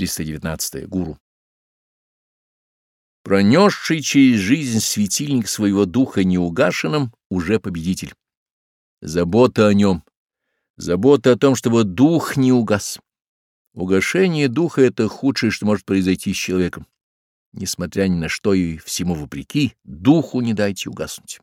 319. Гуру. Пронесший через жизнь светильник своего духа неугашенным уже победитель. Забота о нем, забота о том, чтобы дух не угас. Угошение духа — это худшее, что может произойти с человеком. Несмотря ни на что и всему вопреки, духу не дайте угаснуть.